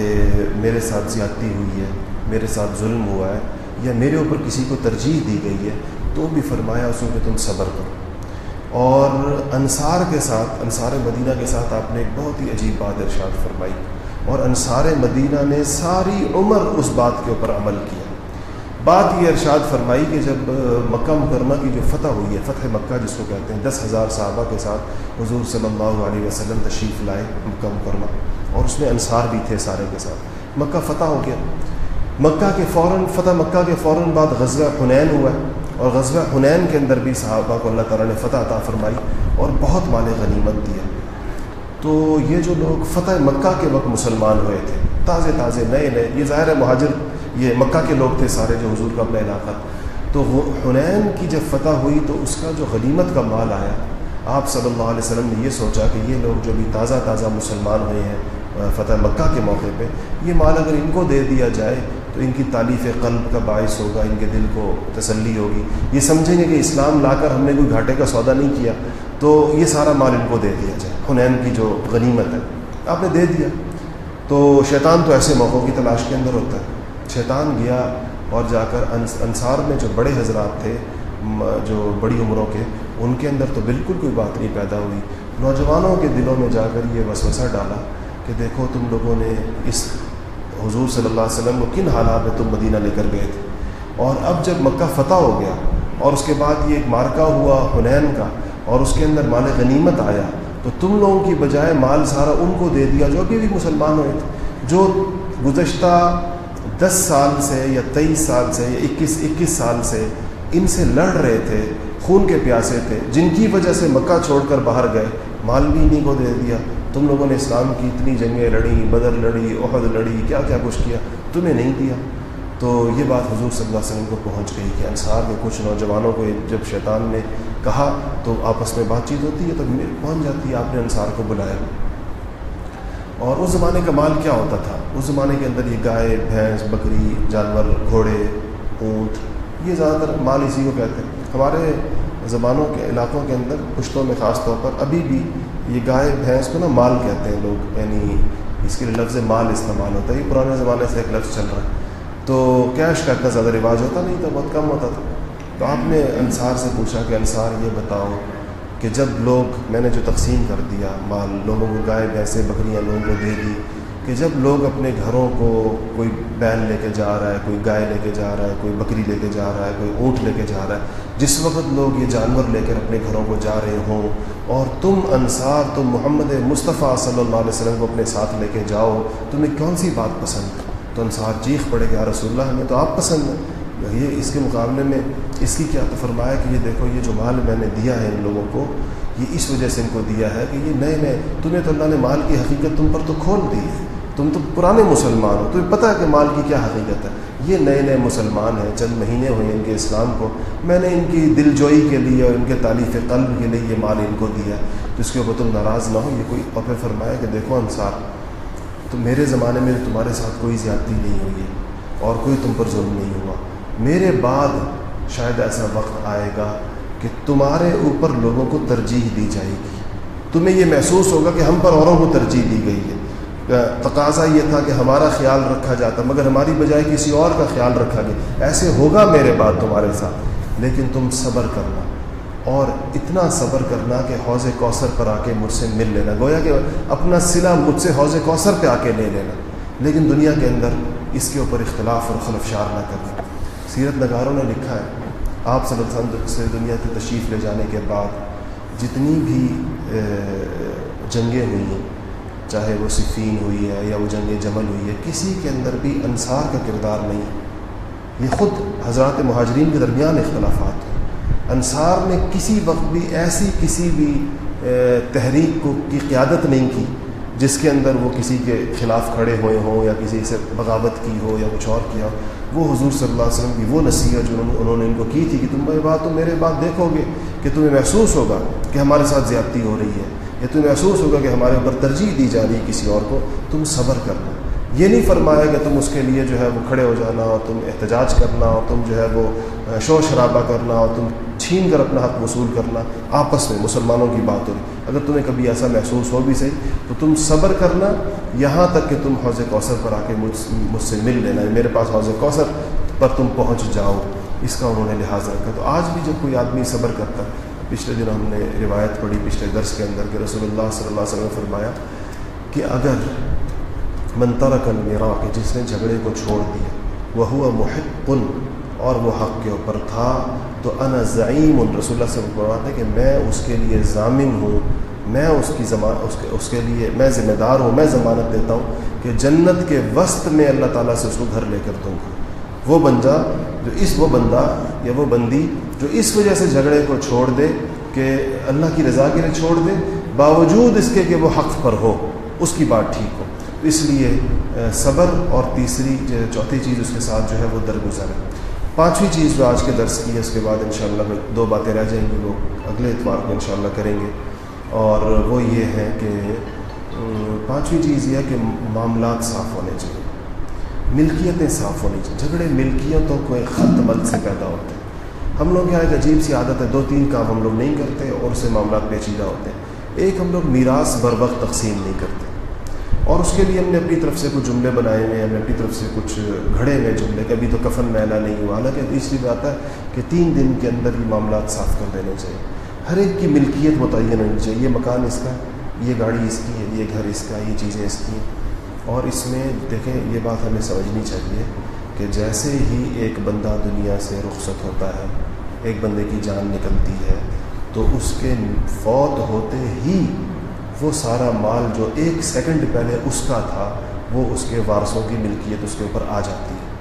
میرے ساتھ زیادتی ہوئی ہے، میرے ساتھ ظلم ہوا ہے، یا میرے اوپر کسی کو ترجیح دی گئی ہے، تو بھی فرمایا اس کہ تم صبر کرو۔ اور انصار کے ساتھ، انصار مدینہ کے ساتھ آپ نے ایک بہت ہی عجیب بات ارشاد فرمائی۔ اور انصار مدینہ نے ساری عمر اس بات کے اوپر عمل کیا۔ بات یہ ارشاد فرمائی کہ جب مکہ مکرمہ کی جو فتح ہوئی ہے، فتح مکہ جس کو کہتے ہیں، دس ہزار صحابہ کے ساتھ حضور صلی اللہ علیہ وسلم تشریف لائے مکہ مکرمہ، اور اس میں انصار بھی تھے سارے کے ساتھ۔ مکہ فتح ہو گیا۔ مکہ کے فوراً، فتح مکہ کے فوراً بعد غزوہ حنین ہوا اور غزوہ حنین کے اندر بھی صحابہ کو اللہ تعالیٰ نے فتح عطا فرمائی اور بہت مال غنیمت دیا۔ تو یہ جو لوگ فتح مکہ کے وقت مسلمان ہوئے تھے، تازے تازے نئے نئے، یہ ظاہر ہے مہاجر یہ مکہ کے لوگ تھے سارے جو حضور کا اپنا علاقہ۔ تو حنین کی جب فتح ہوئی تو اس کا جو غنیمت کا مال آیا۔ آپ صلی اللہ علیہ وسلم نے یہ سوچا کہ یہ لوگ جو بھی تازہ تازہ مسلمان ہوئے ہیں، فتح مکہ کے موقع پہ، یہ مال اگر ان کو دے دیا جائے تو ان کی تعلیف قلب کا باعث ہوگا، ان کے دل کو تسلی ہوگی۔ یہ سمجھیں گے کہ اسلام لا کر ہم نے کوئی گھاٹے کا سودا نہیں کیا، تو یہ سارا مال ان کو دے دیا جائے۔ حنین کی جو غنیمت ہے، آپ نے دے دیا۔ تو شیطان تو ایسے موقعوں کی تلاش کے اندر ہوتا ہے۔ شیطان گیا اور جا کر انصار میں جو بڑے حضرات تھے جو بڑی عمروں کے، ان کے اندر تو بالکل کوئی بات نہیں پیدا ہوئی۔ نوجوانوں کے دلوں میں جا کر یہ وسوسہ ڈالا کہ دیکھو تم لوگوں نے اس حضور صلی اللہ علیہ وسلم کو کن حالات میں تم مدینہ لے کر گئے تھے؟ اور اب جب مکہ فتح ہو گیا اور اس کے بعد یہ ایک مارکہ ہوا حنین کا اور اس کے اندر مال غنیمت آیا، تو تم لوگوں کی بجائے مال سارا ان کو دے دیا جو ابھی بھی مسلمان ہوئے تھے، جو گزشتہ دس سال سے یا تیئیس سال سے یا اکیس اکیس سال سے ان سے لڑ رہے تھے، خون کے پیاسے تھے، جن کی وجہ سے مکہ چھوڑ کر باہر گئے، مال بھی انہیں کو دے دیا۔ تم لوگوں نے اسلام کی اتنی جنگیں لڑی، بدر لڑی عہد لڑی، کیا کیا کچھ کیا؟ تمہیں نہیں دیا۔ تو یہ بات حضور صلی اللہ علیہ وسلم کو پہنچ گئی کہ انصار میں کچھ نوجوانوں کو جب شیطان نے کہا تو آپس میں بات چیت ہوتی ہے تو پہنچ جاتی ہے؟ آپ نے انصار کو بلایا۔ اور اس زمانے کا مال کیا ہوتا تھا؟ اس زمانے کے اندر یہ گائے، بھینس، بکری، جانور، گھوڑے، اونٹ، یہ زیادہ تر مال اسی کو کہتے ہیں۔ ہمارے زبانوں کے علاقوں کے اندر، پشتوں میں خاص طور پر ابھی بھی یہ گائے، بھینس کو نا مال کہتے ہیں لوگ۔ یعنی اس کے لیے لفظ مال استعمال ہوتا ہے۔ یہ پرانے زمانے سے ایک لفظ چل رہا ہے۔ تو کیش کا اتنا زیادہ رواج ہوتا نہیں؟ تھا بہت کم ہوتا تھا۔ تو آپ نے انصار سے پوچھا کہ انصار یہ بتاؤ کہ جب لوگ میں نے جو تقسیم کر دیا، مال، لوگوں کو گائے، بھینسیں، بکریاں، لوگوں کو دے دی، کہ جب لوگ اپنے گھروں کو کوئی بیل لے کے جا رہا ہے، کوئی گائے لے کے جا رہا ہے، کوئی بکری لے کے جا رہا ہے، کوئی اونٹ لے کے جا رہا ہے، جس وقت لوگ یہ جانور لے کر اپنے گھروں کو جا رہے ہوں، اور تم انصار، تم محمد مصطفیٰ صلی اللہ علیہ وسلم کو اپنے ساتھ لے کے جاؤ، تمہیں کون سی بات پسند؟ ہے تو انصار چیخ پڑے کہ رسول اللہ، ہمیں تو آپ پسند ہیں۔ یہ اس کے مقابلے میں اس کی کیا تو فرمایا کہ یہ دیکھو، یہ جو مال میں نے دیا ہے ان لوگوں کو، یہ اس وجہ سے ان کو دیا ہے کہ یہ نئے نئے، تمہیں تو اللہ نے مال کی حقیقت تم پر تو کھول دی ہے۔ تم تو پرانے مسلمان ہو، تمہیں پتہ ہے کہ مال کی کیا حقیقت ہے۔ یہ نئے نئے مسلمان ہیں، چند مہینے ہوئے ان کے اسلام کو۔ میں نے ان کی دل جوئی کے لیے اور ان کے تعلیف قلب کے لیے یہ مال ان کو دیا۔ جس کے اوپر تم ناراض نہ ہو، یہ کوئی اور پھر فرمایا کہ دیکھو انصار، تو میرے زمانے میں تمہارے ساتھ کوئی زیادتی نہیں ہوئی ہے اور کوئی تم پر ظلم نہیں ہوا۔ میرے بعد شاید ایسا وقت آئے گا کہ تمہارے اوپر لوگوں کو ترجیح دی جائے گی۔ تمہیں یہ محسوس ہوگا کہ ہم پر اوروں کو ترجیح دی گئی ہے۔ تقاضا یہ تھا کہ ہمارا خیال رکھا جاتا، مگر ہماری بجائے کسی اور کا خیال رکھا گیا۔ ایسے ہوگا میرے بات تمہارے ساتھ۔ لیکن تم صبر کرنا، اور اتنا صبر کرنا کہ حوض کوثر پر آ کے مجھ سے مل لینا۔ گویا کہ اپنا سلا مجھ سے حوض کوثر پہ آ کے لے لینا۔ لیکن دنیا کے اندر اس کے اوپر اختلاف اور خلفشار نہ کرنا۔ سیرت نگاروں نے لکھا ہے، آپ صلی اللہ علیہ وسلم سے دنیا کی تشریف لے جانے کے بعد جتنی بھی جنگیں ہوئی ہیں، چاہے وہ صفین ہوئی ہے یا وہ جنگ جمل ہوئی ہے کسی کے اندر بھی انصار کا کردار نہیں یہ خود حضرات مہاجرین کے درمیان اختلافات ہیں۔ انصار نے کسی وقت بھی، ایسی کسی بھی تحریک کو، کی قیادت نہیں کی۔ جس کے اندر وہ کسی کے خلاف کھڑے ہوئے ہوں یا کسی سے بغاوت کی ہو یا کچھ اور کیا، وہ حضور صلی اللہ علیہ وسلم کی وہ نصیحت جو انہوں نے ان کو کی تھی کہ تم میری بات تو میرے بات دیکھو گے کہ تمہیں محسوس ہوگا کہ ہمارے ساتھ زیادتی ہو رہی ہے، یا تمہیں محسوس ہوگا کہ ہمارے اوپر ترجیح دی جا رہی ہے کسی اور کو، تم صبر کرنا یہ نہیں فرمایا کہ تم اس کے لیے جو ہے وہ کھڑے ہو جانا اور تم احتجاج کرنا اور تم جو ہے وہ شور شرابہ کرنا اور تم چھین کر اپنا حق وصول کرنا آپس میں مسلمانوں کی بات ہو رہی اگر تمہیں کبھی ایسا محسوس ہو بھی صحیح تو تم صبر کرنا، یہاں تک کہ تم حوض کوثر پر آ کے مجھ مجھ سے مل لینا یعنی میرے پاس حوض کوثر پر تم پہنچ جاؤ، اس کا انہوں نے لحاظ رکھا۔ تو آج بھی جب کوئی آدمی صبر کرتا، پچھلے دن ہم نے روایت پڑھی پچھلے درس کے اندر کہ رسول اللہ صلی اللہ علیہ وسلم نے فرمایا کہ اگر منترک المیرا کہ جس نے جھگڑے کو چھوڑ دیا۔ وہ ہوا محق اور وہ حق کے اوپر تھا۔ تو انا ضعیم رسول اللہ سے فرماتے کہ میں اس کے لیے ضامن ہوں۔ میں اس کی زمان، اس کے اس کے لیے میں ذمہ دار ہوں۔ میں ضمانت دیتا ہوں کہ جنت کے وسط میں اللہ تعالیٰ سے اس کو گھر لے کر دوں گا۔ وہ بندہ جو اس، وہ بندہ یا وہ بندی جو اس وجہ سے جھگڑے کو چھوڑ دے کہ اللہ کی رضا کے لیے چھوڑ دے، باوجود اس کے کہ وہ حق پر ہو، اس کی بات ٹھیک ہو۔ اس لیے صبر اور تیسری چوتھی چیز اس کے ساتھ جو ہے وہ درگزر ہے۔ پانچویں چیز جو آج کے درس کی ہے، اس کے بعد انشاءاللہ میں دو باتیں رہ جائیں گی، وہ اگلے اتوار کو انشاءاللہ کریں گے۔ اور وہ یہ ہے کہ پانچویں چیز یہ ہے کہ معاملات صاف ہونے چاہیے۔ ملکیتیں صاف ہونی چاہیے۔ جھگڑے ملکیتوں کو ایک خط مل سے پیدا ہوتے ہیں۔ ہم لوگ یہاں ایک عجیب سی عادت ہے، دو تین کام ہم لوگ نہیں کرتے اور اس سے معاملات پیچیدہ ہوتے ہیں۔ ایک ہم لوگ میراث بر وقت تقسیم نہیں کرتے۔ اور اس کے لیے ہم نے اپنی طرف سے کچھ جملے بنائے ہوئے ہم نے اپنی طرف سے کچھ گھڑے ہوئے جملے، کبھی تو کفن میلا نہیں ہوا۔ حالانکہ تیسری بات ہے کہ تین دن کے اندر ہی معاملات صاف کر دینے چاہیے۔ ہر ایک کی ملکیت متعین ہونی چاہیے۔ یہ مکان اس کا یہ گاڑی اس کی ہے، یہ گھر اس کا یہ چیزیں اس کی ہیں۔ اور اس میں دیکھیں، یہ بات ہمیں سمجھنی چاہیے کہ جیسے ہی ایک بندہ دنیا سے رخصت ہوتا ہے، ایک بندے کی جان نکلتی ہے، تو اس کے فوت ہوتے ہی وہ سارا مال جو ایک سیکنڈ پہلے اس کا تھا، وہ اس کے وارثوں کی ملکیت اس کے اوپر آ جاتی ہے۔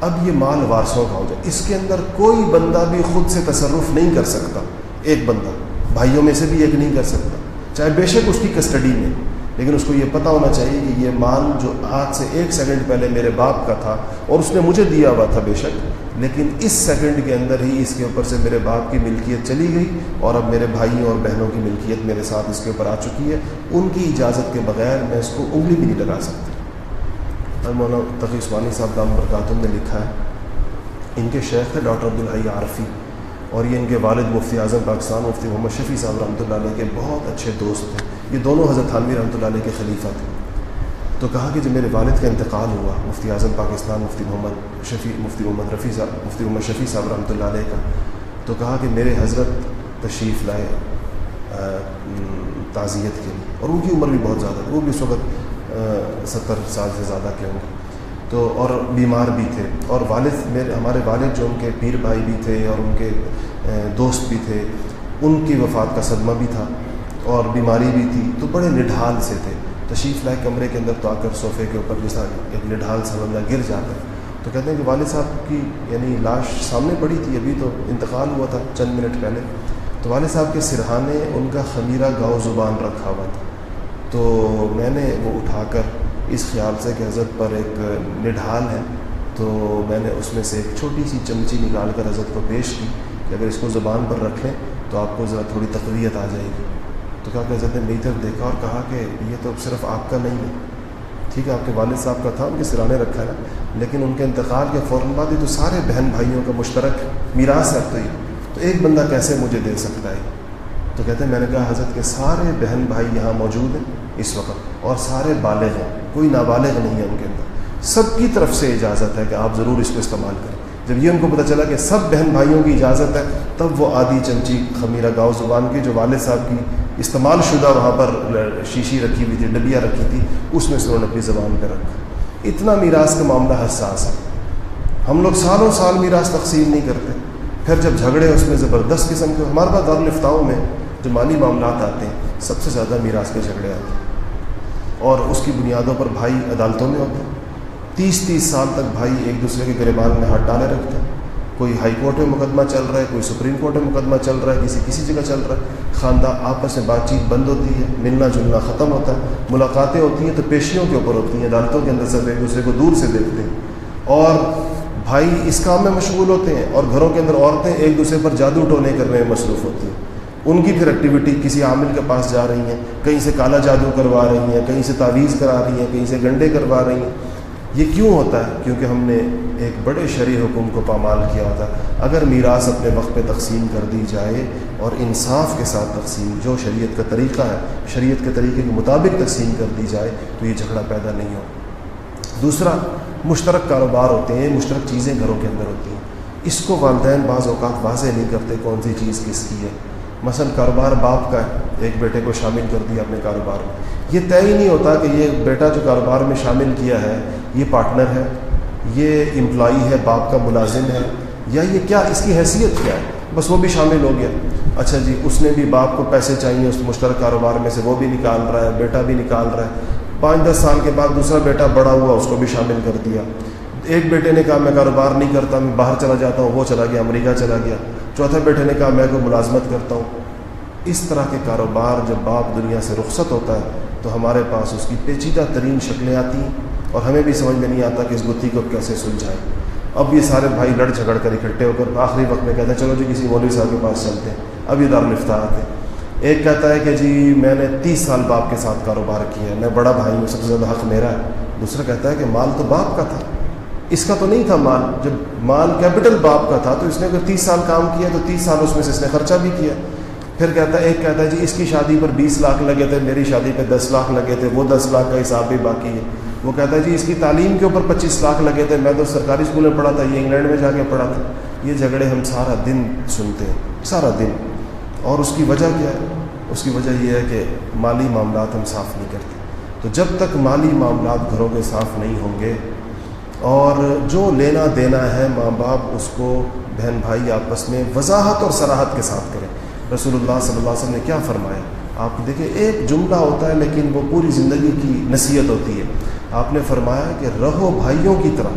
اب یہ مال وارثوں کا ہو جائے۔ اس کے اندر کوئی بندہ بھی خود سے تصرف نہیں کر سکتا۔ ایک بندہ، بھائیوں میں سے بھی ایک نہیں کر سکتا۔ چاہے بے شک اس کی کسٹڈی میں۔ لیکن اس کو یہ پتہ ہونا چاہیے کہ یہ مال جو آج سے ایک سیکنڈ پہلے میرے باپ کا تھا اور اس نے مجھے دیا ہوا تھا بے شک، لیکن اس سیکنڈ کے اندر ہی اس کے اوپر سے میرے باپ کی ملکیت چلی گئی اور اب میرے بھائیوں اور بہنوں کی ملکیت میرے ساتھ اس کے اوپر آ چکی ہے۔ ان کی اجازت کے بغیر میں اس کو انگلی بھی نہیں لگا سکتا مولانا تقی عثمانی صاحب دام برکاتم نے لکھا ہے، ان کے شیخ تھے ڈاکٹر عبدالحی عارفی اور یہ ان کے والد مفتی اعظم پاکستان مفتی محمد شفیع صاحب رحمۃ اللہ علیہ کے بہت اچھے دوست تھے یہ دونوں حضرت تھانوی رحمۃ اللہ علیہ کے خلیفہ تھے۔ تو کہا کہ جب میرے والد کا انتقال ہوا، مفتی اعظم پاکستان، مفتی محمد شفیع، مفتی محمد رفیع صاحب، مفتی محمد شفیع صاحب رحمۃ اللہ علیہ کا، تو کہا کہ میرے حضرت تشریف لائے تعزیت کے لیے۔ اور ان کی عمر بھی بہت زیادہ تھی، وہ بھی اس وقت ستر سال سے زیادہ کے ہوں گے۔ تو اور بیمار بھی تھے۔ اور والد میرے، ہمارے والد جو ان کے پیر بھائی بھی تھے اور ان کے دوست بھی تھے، ان کی وفات کا صدمہ بھی تھا۔ اور بیماری بھی تھی، تو بڑے نڈھال سے تھے۔ تشریف لائے کمرے کے اندر تو آ کر صوفے کے اوپر جیسا ایک نڈھال سا بندہ گر جاتا۔ ہے تو کہتے ہیں کہ والد صاحب کی یعنی لاش سامنے پڑی تھی، ابھی تو انتقال ہوا تھا چند منٹ پہلے۔ تو والد صاحب کے سرہانے ان کا خمیرہ گاؤ زبان رکھا ہوا تھا۔ تو میں نے وہ اٹھا کر اس خیال سے کہ حضرت پر ایک نڈھال ہے۔ تو میں نے اس میں سے ایک چھوٹی سی چمچی نکال کر حضرت کو پیش کی کہ اگر اس کو زبان پر رکھ لیں تو آپ کو ذرا تھوڑی تقویت آ جائے گی۔ تو کہا کہ حضرت نے میری طرف دیکھا اور کہا کہ یہ تو صرف آپ کا نہیں ہے۔ ٹھیک ہے، آپ کے والد صاحب کا تھا، ان کے سرانے رکھا ہے۔ لیکن ان کے انتقال کے فوراً بعد یہ تو سارے بہن بھائیوں کا مشترک میراث ہے تو یہ۔ تو ایک بندہ کیسے مجھے دے سکتا ہے؟ تو کہتے ہیں، میں نے کہا، حضرت کے سارے بہن بھائی یہاں موجود ہیں اس وقت اور سارے بالغ ہیں، کوئی نابالغ نہیں ہے ان کے اندر۔ سب کی طرف سے اجازت ہے کہ آپ ضرور اس کو استعمال کریں۔ جب یہ ان کو پتہ چلا کہ سب بہن بھائیوں کی اجازت ہے، تب وہ آدھی چمچی خمیرہ گاؤں زبان کی جو والد صاحب کی استعمال شدہ وہاں پر شیشی رکھی ہوئی تھی، ڈبیا رکھی تھی، اس میں سے انہوں نے اپنی زبان پہ رکھا۔ اتنا میراث کا معاملہ حساس ہے۔ ہم لوگ سالوں سال میراث تقسیم نہیں کرتے۔ پھر جب جھگڑے اس میں زبردست قسم کے، ہمارے پاس دارالفتاؤں میں جو مالی معاملات آتے ہیں، سب سے زیادہ میراث کے جھگڑے آتے ہیں۔ اور اس کی بنیادوں پر بھائی عدالتوں میں ہوتے ہیں۔ تیس تیس سال تک بھائی ایک دوسرے کے گریبان میں ہاتھ ڈالے رکھتے ہیں۔ کوئی ہائی کورٹ میں مقدمہ چل رہا ہے، کوئی سپریم کورٹ میں مقدمہ چل رہا ہے، کسی کسی جگہ چل رہا ہے۔ خاندان آپس میں بات چیت بند ہوتی ہے، ملنا جلنا ختم ہوتا ہے، ملاقاتیں ہوتی ہیں تو پیشیوں کے اوپر ہوتی ہیں، عدالتوں کے اندر سب ایک دوسرے کو دور سے دیکھتے ہیں۔ اور بھائی اس کام میں مشغول ہوتے ہیں اور گھروں کے اندر عورتیں ایک دوسرے پر جادو ٹونے کرنے میں مصروف ہوتی ہیں۔ ان کی پھر ایکٹیویٹی کسی عامل کے پاس جا رہی ہیں، کہیں سے کالا جادو کروا رہی ہیں، کہیں سے تعویذ کرا رہی ہیں، کہیں سے گنڈے کروا رہی ہیں۔ یہ کیوں ہوتا ہے؟ کیونکہ ہم نے ایک بڑے شرع حکم کو پامال کیا ہوتا ہے۔ اگر میراث اپنے وقت پہ تقسیم کر دی جائے اور انصاف کے ساتھ تقسیم، جو شریعت کا طریقہ ہے، شریعت کے طریقے کے مطابق تقسیم کر دی جائے، تو یہ جھگڑا پیدا نہیں ہو۔ دوسرا، مشترک کاروبار ہوتے ہیں، مشترک چیزیں گھروں کے اندر ہوتی ہیں۔ اس کو والدین بعض اوقات واضح نہیں کرتے کون سی چیز کس کی ہے۔ مثلا کاروبار باپ کا ہے، ایک بیٹے کو شامل کر دیا اپنے کاروبار میں۔ یہ طے ہی نہیں ہوتا کہ یہ بیٹا جو کاروبار میں شامل کیا ہے یہ پارٹنر ہے، یہ امپلائی ہے، باپ کا ملازم ہے، یا یہ کیا اس کی حیثیت کیا ہے؟ بس وہ بھی شامل ہو گیا۔ اچھا جی اس نے بھی باپ کو پیسے چاہیے، اس مشترک کاروبار میں سے وہ بھی نکال رہا ہے، بیٹا بھی نکال رہا ہے۔ پانچ دس سال کے بعد دوسرا بیٹا بڑا ہوا، اس کو بھی شامل کر دیا۔ ایک بیٹے نے کہا، میں کاروبار نہیں کرتا، میں باہر چلا جاتا ہوں، وہ چلا گیا، امریکہ چلا گیا۔ چوتھے بیٹے نے کہا، میں کوئی ملازمت کرتا ہوں۔ اس طرح کے کاروبار جب باپ دنیا سے رخصت ہوتا ہے، تو ہمارے پاس اس کی پیچیدہ ترین شکلیں آتی ہیں۔ اور ہمیں بھی سمجھ میں نہیں آتا کہ اس گتھی کو کیسے سلجھائیں۔ اب یہ سارے بھائی لڑ جھگڑ کر اکٹھے ہو کر آخری وقت میں کہتے ہیں، چلو جی کسی مولوی صاحب کے پاس چلتے ہیں۔ اب یہ دارالفتہ آتے ہیں۔ ایک کہتا ہے کہ جی میں نے تیس سال باپ کے ساتھ کاروبار کیا ہے، میں بڑا بھائی ہوں، سب سے زیادہ حق میرا ہے۔ دوسرا کہتا ہے کہ مال تو باپ کا تھا۔ اس کا تو نہیں تھا مال۔ جب مال کیپٹل باپ کا تھا تو اس نے اگر تیس سال کام کیا تو تیس سال اس میں سے اس نے خرچہ بھی کیا۔ پھر کہتا ہے، ایک کہتا ہے جی اس کی شادی پر بیس لاکھ لگے تھے، میری شادی پہ دس لاکھ لگے تھے، وہ دس لاکھ کا حساب بھی باقی ہے۔ وہ کہتا ہے جی اس کی تعلیم کے اوپر پچیس لاکھ لگے تھے، میں تو سرکاری اسکول میں پڑھا تھا، یہ انگلینڈ میں جا کے پڑھا تھا۔ یہ جھگڑے ہم سارا دن سنتے ہیں، سارا دن۔ اور اس کی وجہ کیا ہے؟ اس کی وجہ یہ ہے کہ مالی معاملات ہم صاف نہیں کرتے۔ تو جب تک مالی معاملات گھروں کے صاف نہیں ہوں گے، اور جو لینا دینا ہے ماں باپ، اس کو بہن بھائی آپس میں وضاحت اور سراحت کے ساتھ کریں۔ رسول اللہ صلی اللہ علیہ وسلم نے کیا فرمایا؟ آپ دیکھیں، ایک جملہ ہوتا ہے، لیکن وہ پوری زندگی کی نصیحت ہوتی ہے۔ آپ نے فرمایا کہ رہو بھائیوں کی طرح،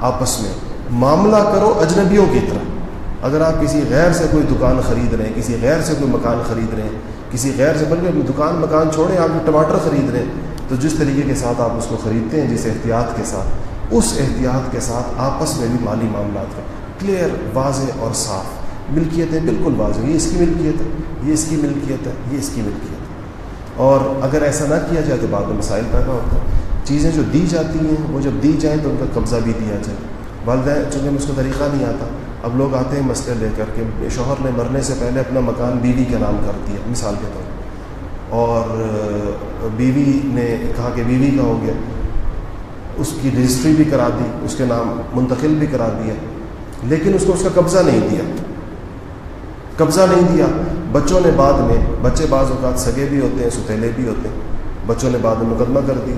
آپس میں معاملہ کرو اجنبیوں کی طرح۔ اگر آپ کسی غیر سے کوئی دکان خرید رہے ہیں، کسی غیر سے کوئی مکان خرید رہے ہیں، کسی غیر سے بلکہ دکان مکان چھوڑیں، آپ ٹماٹر خرید رہے ہیں، تو جس طریقے کے ساتھ آپ اس کو خریدتے ہیں، جس احتیاط کے ساتھ، اس احتیاط کے ساتھ آپس میں بھی مالی معاملات کا کلیئر، واضح اور صاف۔ ملکیتیں بالکل واضح یہ اس کی ملکیت ہے، یہ اس کی ملکیت ہے، یہ اس کی ملکیت ہے۔ اور اگر ایسا نہ کیا جائے تو بعد میں مسائل پیدا ہوتا ہے چیزیں جو دی جاتی ہیں، وہ جب دی جائیں تو ان کا قبضہ بھی دیا جائے۔ والدین چونکہ اس کو طریقہ نہیں آتا، اب لوگ آتے ہیں مسئلے لے کر کے، شوہر نے مرنے سے پہلے اپنا مکان بیوی کے نام کر دیا، مثال کے طور پر۔ اور بیوی نے کہا کہ بیوی کا ہو گیا۔ اس کی رجسٹری بھی کرا دی، اس کے نام منتقل بھی کرا دیا لیکن اس کو اس کا قبضہ نہیں دیا۔ قبضہ نہیں دیا۔ بچوں نے بعد میں، بچے بعض اوقات سگے بھی ہوتے ہیں ستیلے بھی ہوتے ہیں۔ بچوں نے بعد میں مقدمہ کر دیا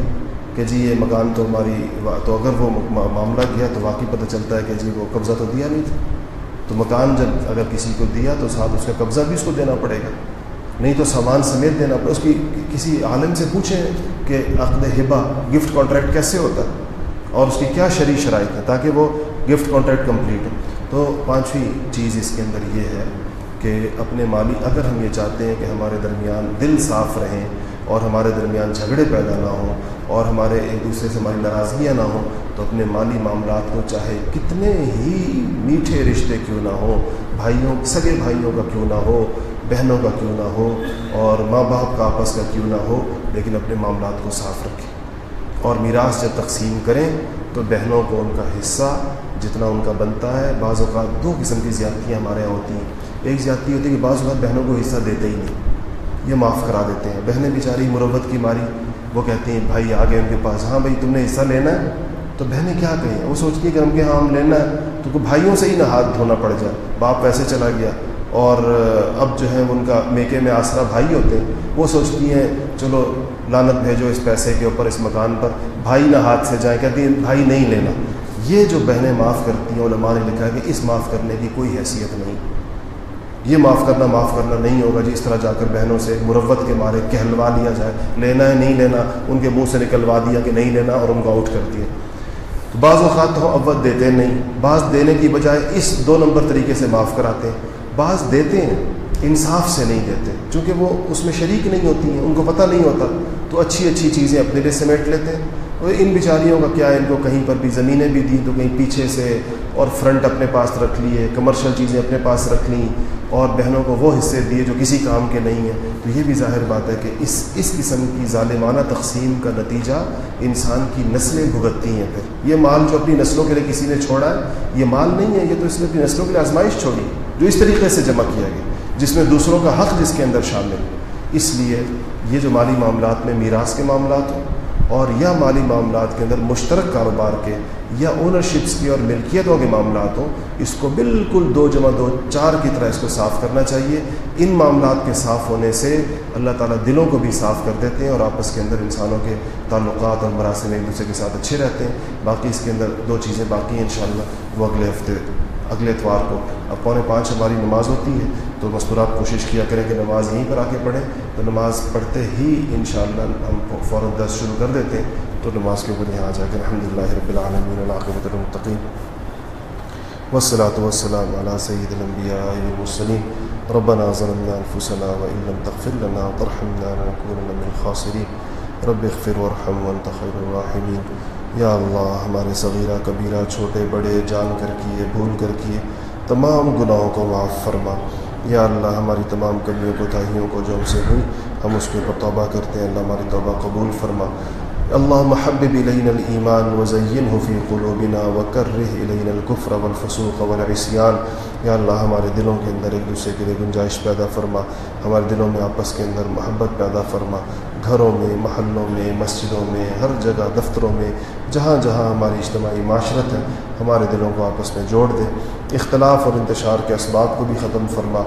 کہ جی یہ مکان تو ہماری تو اگر وہ معاملہ کیا تو واقعی پتہ چلتا ہے کہ جی وہ قبضہ تو دیا نہیں تھا۔ تو مکان جب اگر کسی کو دیا تو ساتھ اس کا قبضہ بھی اس کو دینا پڑے گا۔ نہیں تو سامان سمیت دینا پڑے اس کی کسی عالم سے پوچھیں کہ عقد ہبا گفٹ کانٹریکٹ کیسے ہوتا ہے اور اس کی کیا شرع شرائط ہے تاکہ وہ گفٹ کانٹریکٹ کمپلیٹ ہو۔ تو پانچویں چیز اس کے اندر یہ ہے کہ اپنے مالی اگر ہم یہ چاہتے ہیں کہ ہمارے درمیان دل صاف رہیں اور ہمارے درمیان جھگڑے پیدا نہ ہوں اور ہمارے ایک دوسرے سے ہماری ناراضگیاں نہ ہوں، تو اپنے مالی معاملات کو چاہے کتنے ہی میٹھے رشتے کیوں نہ ہوں، بھائیوں، سگے بھائیوں کا کیوں نہ ہو، بہنوں کا کیوں نہ ہو اور ماں باپ کا آپس کا کیوں نہ ہو، لیکن اپنے معاملات کو صاف رکھیں۔ اور میراث جب تقسیم کریں تو بہنوں کو ان کا حصہ جتنا ان کا بنتا ہے، بعض اوقات دو قسم کی زیادتیاں ہمارے یہاں ہوتی ہیں۔ ایک زیادتی ہوتی ہے کہ بعض اوقات بہنوں کو حصہ دیتے ہی نہیں۔ یہ معاف کرا دیتے ہیں۔ بہنیں بیچاری مروت کی ماری، وہ کہتی ہیں، بھائی، آگے ان کے پاس۔ ہاں بھائی، تم نے حصہ لینا ہے۔ تو بہنیں کیا کہیں؟ وہ سوچتی ہیں کہ ہم کے ہاں ہم لینا ہے۔ تو بھائیوں سے ہی نہ ہاتھ دھونا پڑ جائے۔ باپ ویسے چلا گیا۔ اور اب جو ہے ان کا میکے میں آسرا بھائی ہوتے ہیں، وہ سوچتی ہیں، چلو لانت بھیجو اس پیسے کے اوپر، اس مکان پر۔ بھائی نہ ہاتھ سے جائیں۔ کہتی ہیں، بھائی، نہیں لینا۔ یہ جو بہنیں معاف کرتی ہیں، علماء نے لکھا ہے کہ اس معاف کرنے کی کوئی حیثیت نہیں۔ یہ معاف کرنا معاف کرنا نہیں ہوگا جی اس طرح جا کر بہنوں سے مروت کے مارے کہلوا لیا جائے۔ لینا ہے، نہیں لینا، ان کے منہ سے نکلوا دیا کہ نہیں لینا اور ان کو آؤٹ کر دیا۔ تو بعض اوقات تو ہم اول دیتے نہیں، بعض دینے کی بجائے اس دو نمبر طریقے سے معاف کراتے ہیں۔ بعض دیتے ہیں، انصاف سے نہیں دیتے، چونکہ وہ اس میں شریک نہیں ہوتی ہیں، ان کو پتہ نہیں ہوتا۔ تو اچھی اچھی چیزیں اپنے لیے سمیٹ لیتے ہیں۔ اور ان بیچاریوں کا کیا ہے؟ ان کو کہیں پر بھی زمینیں بھی دیں تو کہیں پیچھے سے اور فرنٹ اپنے پاس رکھ لیے کمرشل چیزیں اپنے پاس رکھ لیں اور بہنوں کو وہ حصے دیے جو کسی کام کے نہیں ہیں۔ تو یہ بھی ظاہر بات ہے کہ اس اس قسم کی ظالمانہ تقسیم کا نتیجہ انسان کی نسلیں بھگتتی ہیں پھر۔ یہ مال جو اپنی نسلوں کے لیے کسی نے چھوڑا ہے، یہ مال نہیں ہے، یہ تو اس نے اپنی نسلوں کے لیے آزمائش چھوڑی، جو اس طریقے سے جمع کیا گیا، جس میں دوسروں کا حق جس کے اندر شامل اس لیے یہ جو مالی معاملات میں میراث کے معاملات ہوں اور یا مالی معاملات کے اندر مشترک کاروبار کے یا اونرشپس کی اور ملکیتوں کے معاملات ہوں، اس کو بالکل دو جمع دو چار کی طرح اس کو صاف کرنا چاہیے۔ ان معاملات کے صاف ہونے سے اللہ تعالیٰ دلوں کو بھی صاف کر دیتے ہیں اور آپس کے اندر انسانوں کے تعلقات اور مراسم ایک دوسرے کے ساتھ اچھے رہتے ہیں۔ باقی اس کے اندر دو چیزیں باقی ہیں انشاءاللہ، وہ اگلے ہفتے اگلے اتوار کو۔ اب پونے پانچ ہماری نماز ہوتی ہے، تو مستورات کوشش کیا کریں کہ نماز یہیں پر آ کے پڑھیں۔ تو نماز پڑھتے ہی انشاءاللہ ہم فوراً دس شروع کر دیتے ہیں۔ تو نماز کے اوپر یہاں آ جا کر الحمد للہ رب العالمین العاقبۃ المتقین والصلاة والسلام على سيد الانبياء والمرسلين ربنا ظلمنا انفسنا وان لم تغفر لنا وترحمنا لنكونن من الخاسرين رب اغفر وارحم وانت خير الراحمين یا اللہ ہمارے صغیرہ کبیرہ چھوٹے بڑے جان کر کیے، بھول کر کیے، تمام گناہوں کو معاف فرما۔ یا اللہ ہماری تمام کمیوں کو تاہیوں کو جو ہم سے ہوئی ہم اس کے اوپر توبہ کرتے ہیں۔ اللہ ہماری توبہ قبول فرما۔ اللہ محبب الین الایمان وزین فی قلوبنا وکرہ الین الکفر والفسوق والعصیان۔ یا اللہ ہمارے دلوں کے اندر ایک دوسرے کے لیے گنجائش پیدا فرما۔ ہمارے دلوں میں آپس کے اندر محبت پیدا فرما۔ گھروں میں، محلوں میں، مسجدوں میں، ہر جگہ، دفتروں میں، جہاں جہاں ہماری اجتماعی معاشرت ہے ہمارے دلوں کو آپس میں جوڑ دے۔ اختلاف اور انتشار کے اسباب کو بھی ختم فرما۔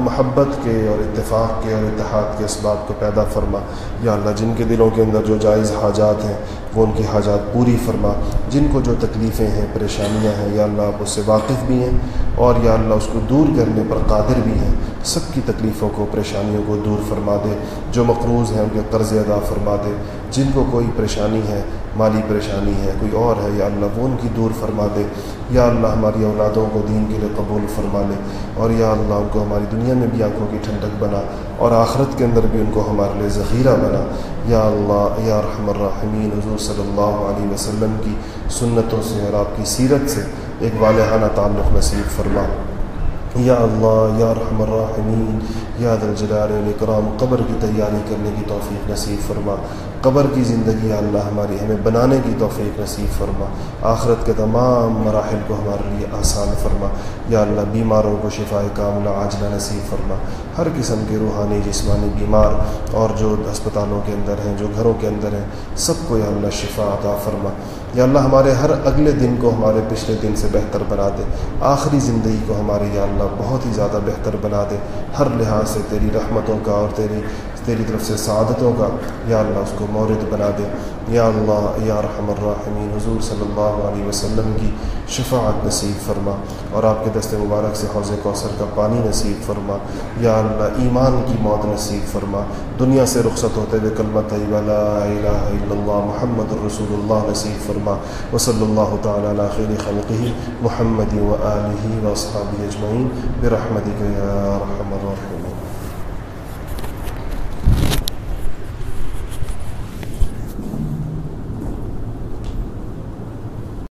محبت کے اور اتفاق کے اور اتحاد کے اسباب کو پیدا فرما۔ یا اللہ، جن کے دلوں کے اندر جو جائز حاجات ہیں، وہ ان کی حاجات پوری فرما۔ جن کو جو تکلیفیں ہیں، پریشانیاں ہیں، یا اللہ آپ اس سے واقف بھی ہیں اور یا اللہ اس کو دور کرنے پر قادر بھی ہیں، سب کی تکلیفوں کو، پریشانیوں کو دور فرما دے۔ جو مقروض ہیں، ان کے قرض ادا فرما دے۔ جن کو کوئی پریشانی ہے، مالی پریشانی ہے، کوئی اور ہے، یا اللہ وہ ان کی دور فرما دے۔ یا اللہ ہماری اولادوں کو دین کے لیے قبول فرما لے۔ اور یا اللہ ان کو ہماری دنیا میں بھی آنکھوں کی ٹھنڈک بنا۔ اور آخرت کے اندر بھی ان کو ہمارے لیے ذخیرہ بنا۔ یا اللہ، یا رحم الرحمین حضور صلی اللہ علیہ وسلم کی سنتوں سے اور آپ کی سیرت سے ایک والہانہ تعلق نصیب فرما۔ یا اللہ، یا رحم الرحمین یا دلجلال الاکرام قبر کی تیاری کرنے کی توفیق نصیب فرما۔ قبر کی زندگی اللہ ہماری ہمیں بنانے کی توفیق نصیب فرما۔ آخرت کے تمام مراحل کو ہمارے لیے آسان فرما۔ یا اللہ، بیماروں کو شفا کاملہ عاجلہ نصیب فرما۔ ہر قسم کے روحانی، جسمانی بیمار اور جو اسپتالوں کے اندر ہیں، جو گھروں کے اندر ہیں، سب کو یا اللہ شفا عطا فرما۔ یا اللہ ہمارے ہر اگلے دن کو ہمارے پچھلے دن سے بہتر بنا دے۔ آخری زندگی کو ہمارے یا اللہ بہت ہی زیادہ بہتر بنا دے۔ ہر لحاظ سے تیری رحمتوں کا اور تیری تیری طرف سے سعادتوں کا یا اللہ اس کو مورد بنا دے۔ یا اللہ، یا رحم الرحمین حضور صلی اللہ علیہ وسلم کی شفاعت نصیب فرما اور آپ کے دست مبارک سے حوض کوثر کا پانی نصیب فرما۔ یا اللہ، ایمان کی موت نصیب فرما۔ دنیا سے رخصت ہوتے ہوئے کلمت لا الہ الا اللہ محمد الرسول اللہ نصیب فرما۔ و صلی اللہ تعالیٰ علیہ خیر خلقہ محمد و علیہ و اجمعین۔ برحمتک یا رحم الرحمین